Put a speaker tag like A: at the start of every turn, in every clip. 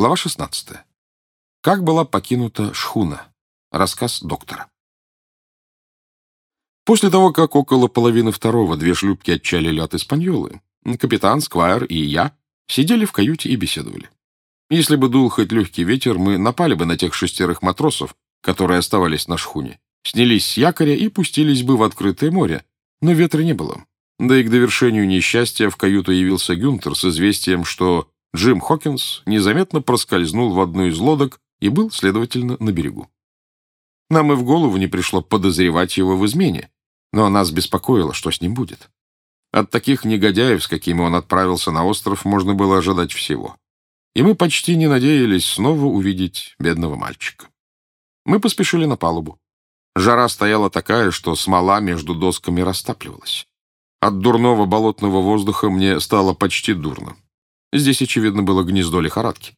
A: Глава 16. Как была покинута шхуна? Рассказ доктора. После того, как около половины второго две шлюпки отчалили от Испаньолы, капитан, Сквайр и я сидели в каюте и беседовали. Если бы дул хоть легкий ветер, мы напали бы на тех шестерых матросов, которые оставались на шхуне, снялись с якоря и пустились бы в открытое море, но ветра не было. Да и к довершению несчастья в каюту явился Гюнтер с известием, что Джим Хокинс незаметно проскользнул в одну из лодок и был, следовательно, на берегу. Нам и в голову не пришло подозревать его в измене, но нас беспокоило, что с ним будет. От таких негодяев, с какими он отправился на остров, можно было ожидать всего. И мы почти не надеялись снова увидеть бедного мальчика. Мы поспешили на палубу. Жара стояла такая, что смола между досками растапливалась. От дурного болотного воздуха мне стало почти дурно. Здесь, очевидно, было гнездо лихорадки.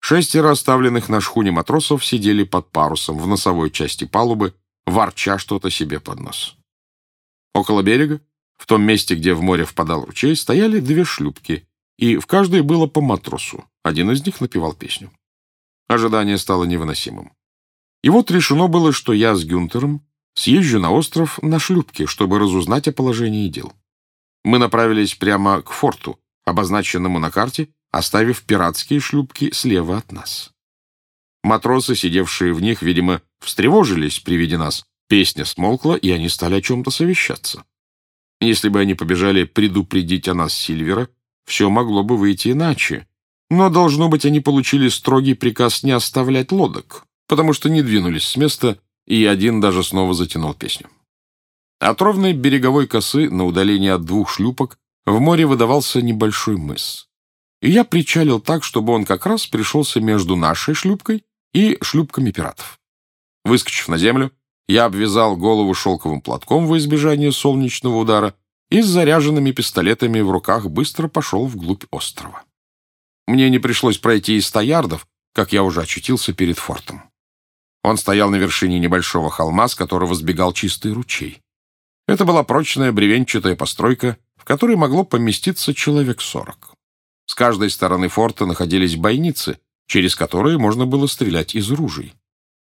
A: Шестеро оставленных на шхуне матросов сидели под парусом в носовой части палубы, ворча что-то себе под нос. Около берега, в том месте, где в море впадал ручей, стояли две шлюпки, и в каждой было по матросу. Один из них напевал песню. Ожидание стало невыносимым. И вот решено было, что я с Гюнтером съезжу на остров на шлюпке, чтобы разузнать о положении дел. Мы направились прямо к форту, обозначенному на карте, оставив пиратские шлюпки слева от нас. Матросы, сидевшие в них, видимо, встревожились при виде нас. Песня смолкла, и они стали о чем-то совещаться. Если бы они побежали предупредить о нас Сильвера, все могло бы выйти иначе. Но, должно быть, они получили строгий приказ не оставлять лодок, потому что не двинулись с места, и один даже снова затянул песню. От ровной береговой косы на удалении от двух шлюпок в море выдавался небольшой мыс. И я причалил так, чтобы он как раз пришелся между нашей шлюпкой и шлюпками пиратов. Выскочив на землю, я обвязал голову шелковым платком во избежание солнечного удара и с заряженными пистолетами в руках быстро пошел вглубь острова. Мне не пришлось пройти и ста ярдов, как я уже очутился перед фортом. Он стоял на вершине небольшого холма, с которого сбегал чистый ручей. Это была прочная бревенчатая постройка, в которой могло поместиться человек сорок. С каждой стороны форта находились бойницы, через которые можно было стрелять из ружей.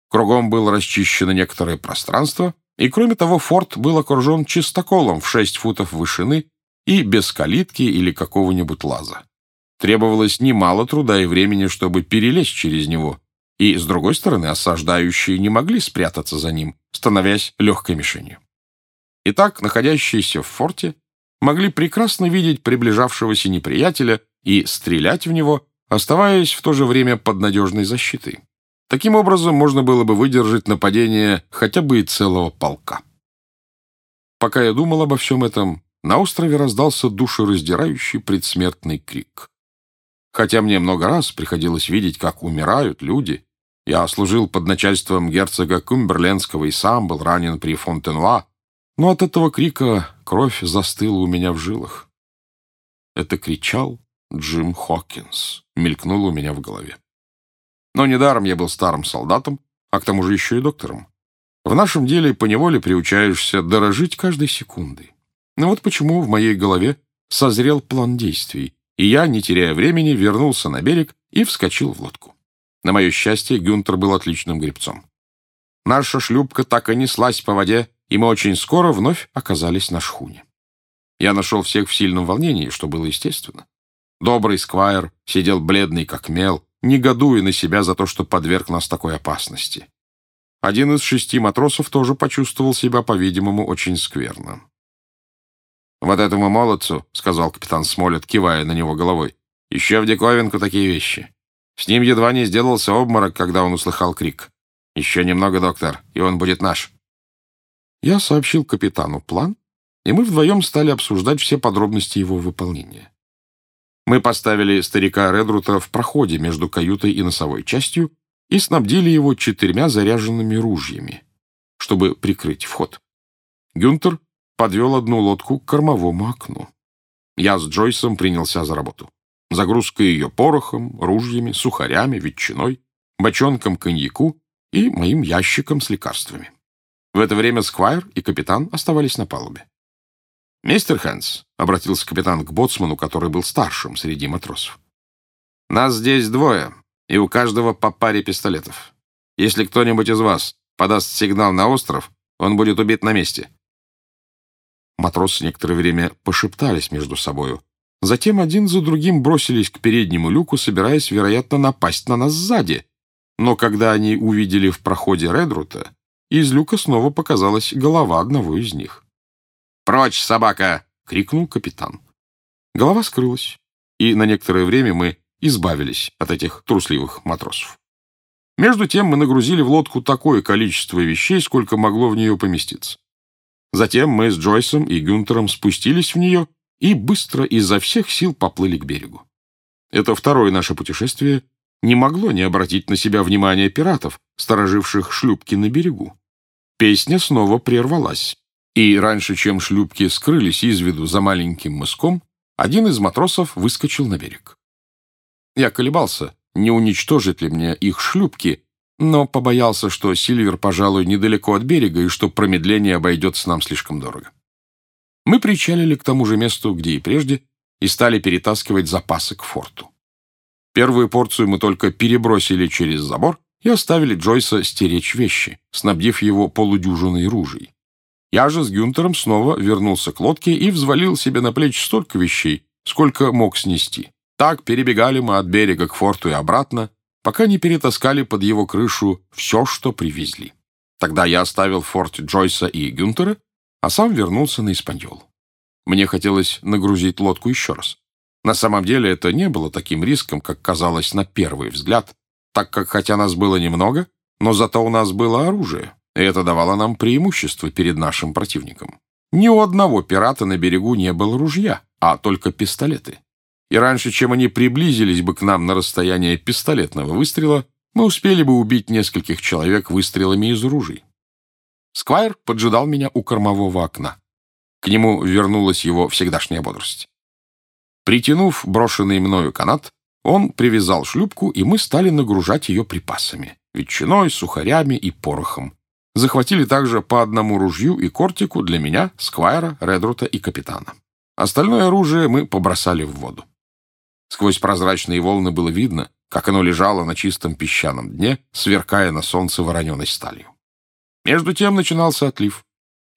A: Кругом было расчищено некоторое пространство, и, кроме того, форт был окружен чистоколом в шесть футов вышины и без калитки или какого-нибудь лаза. Требовалось немало труда и времени, чтобы перелезть через него, и, с другой стороны, осаждающие не могли спрятаться за ним, становясь легкой мишенью. Итак, находящиеся в форте могли прекрасно видеть приближавшегося неприятеля и стрелять в него, оставаясь в то же время под надежной защитой. Таким образом, можно было бы выдержать нападение хотя бы и целого полка. Пока я думал обо всем этом, на острове раздался душераздирающий предсмертный крик. Хотя мне много раз приходилось видеть, как умирают люди, я служил под начальством герцога Кумберлендского и сам был ранен при Фонтенуа, но от этого крика кровь застыла у меня в жилах. Это кричал Джим Хокинс, мелькнуло у меня в голове. Но недаром я был старым солдатом, а к тому же еще и доктором. В нашем деле поневоле приучаешься дорожить каждой секундой. Ну вот почему в моей голове созрел план действий, и я, не теряя времени, вернулся на берег и вскочил в лодку. На мое счастье, Гюнтер был отличным гребцом. Наша шлюпка так и неслась по воде, и мы очень скоро вновь оказались на шхуне. Я нашел всех в сильном волнении, что было естественно. Добрый сквайр сидел бледный, как мел, негодуя на себя за то, что подверг нас такой опасности. Один из шести матросов тоже почувствовал себя, по-видимому, очень скверно. «Вот этому молодцу», — сказал капитан Смолет, кивая на него головой, — «еще в диковинку такие вещи. С ним едва не сделался обморок, когда он услыхал крик. Еще немного, доктор, и он будет наш». Я сообщил капитану план, и мы вдвоем стали обсуждать все подробности его выполнения. Мы поставили старика Редрута в проходе между каютой и носовой частью и снабдили его четырьмя заряженными ружьями, чтобы прикрыть вход. Гюнтер подвел одну лодку к кормовому окну. Я с Джойсом принялся за работу. Загрузка ее порохом, ружьями, сухарями, ветчиной, бочонком коньяку и моим ящиком с лекарствами. В это время Сквайр и капитан оставались на палубе. «Мистер Хэнс», — обратился капитан к боцману, который был старшим среди матросов, — «нас здесь двое, и у каждого по паре пистолетов. Если кто-нибудь из вас подаст сигнал на остров, он будет убит на месте».
B: Матросы некоторое время пошептались между собою. Затем один за другим бросились к переднему люку, собираясь, вероятно, напасть на нас сзади. Но когда они увидели в проходе Редрута, из люка снова показалась голова одного из них.
A: «Прочь, собака!» — крикнул капитан. Голова скрылась, и на некоторое время мы избавились от этих трусливых матросов. Между тем мы нагрузили в лодку такое количество вещей, сколько могло в нее поместиться. Затем мы с Джойсом и Гюнтером спустились в нее и быстро изо всех сил поплыли к берегу. Это второе наше путешествие не могло не обратить на себя внимание пиратов, стороживших шлюпки на берегу. Песня снова прервалась, и раньше, чем шлюпки скрылись из виду за маленьким мыском, один из матросов выскочил на берег. Я колебался, не уничтожит ли мне их шлюпки, но побоялся, что Сильвер, пожалуй, недалеко от берега и что промедление обойдется нам слишком дорого. Мы причалили к тому же месту, где и прежде, и стали перетаскивать запасы к форту. Первую порцию мы только перебросили через забор и оставили Джойса стеречь вещи, снабдив его полудюжиной ружей. Я же с Гюнтером снова вернулся к лодке и взвалил себе на плечи столько вещей, сколько мог снести. Так перебегали мы от берега к форту и обратно, пока не перетаскали под его крышу все, что привезли. Тогда я оставил в форте Джойса и Гюнтера, а сам вернулся на Испаньол. Мне хотелось нагрузить лодку еще раз. На самом деле это не было таким риском, как казалось на первый взгляд, так как хотя нас было немного, но зато у нас было оружие, и это давало нам преимущество перед нашим противником. Ни у одного пирата на берегу не было ружья, а только пистолеты. И раньше, чем они приблизились бы к нам на расстояние пистолетного выстрела, мы успели бы убить нескольких человек выстрелами из ружей. Сквайр поджидал меня у кормового окна. К нему вернулась его всегдашняя бодрость. Притянув брошенный мною канат, он привязал шлюпку, и мы стали нагружать ее припасами — ветчиной, сухарями и порохом. Захватили также по одному ружью и кортику для меня, Сквайра, Редрута и капитана. Остальное оружие мы побросали в воду. Сквозь прозрачные волны было видно, как оно лежало на чистом песчаном дне, сверкая на солнце вороненой сталью. Между тем начинался отлив,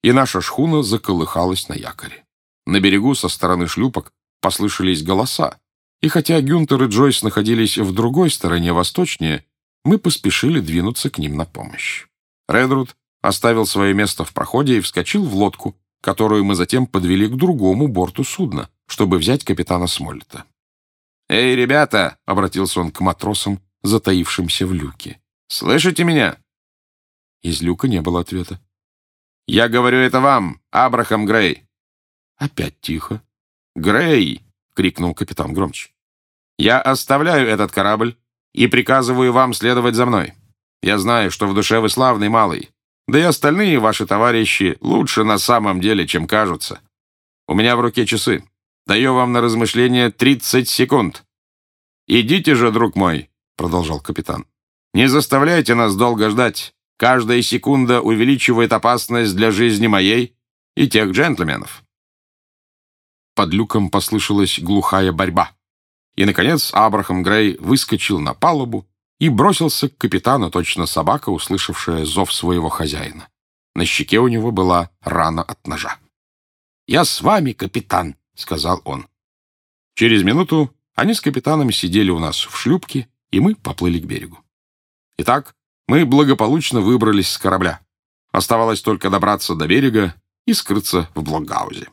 A: и наша шхуна заколыхалась на якоре. На берегу со стороны шлюпок послышались голоса, и хотя Гюнтер и Джойс находились в другой стороне восточнее, мы поспешили двинуться к ним на помощь. Редруд оставил свое место в проходе и вскочил в лодку, которую мы затем подвели к другому борту судна, чтобы взять капитана Смоллета. «Эй, ребята!» — обратился он к матросам, затаившимся в люке. «Слышите меня?» Из люка не было ответа. «Я говорю это вам, Абрахам Грей!» Опять тихо. «Грей!» — крикнул капитан громче. «Я оставляю этот корабль и приказываю вам следовать за мной. Я знаю, что в душе вы славный малый, да и остальные ваши товарищи лучше на самом деле, чем кажутся. У меня в руке часы. Даю вам на размышление 30 секунд. «Идите же, друг мой», — продолжал капитан. «Не заставляйте нас долго ждать. Каждая секунда увеличивает опасность для жизни моей и тех джентльменов». Под люком послышалась глухая борьба. И, наконец, Абрахам Грей выскочил на палубу и бросился к капитану, точно собака, услышавшая зов своего хозяина. На щеке у него была рана от ножа. «Я с вами, капитан», — сказал он. Через минуту они с капитаном сидели у нас в шлюпке, и мы поплыли к берегу. Итак, мы благополучно выбрались с корабля. Оставалось только добраться до берега и скрыться в Блокгаузе.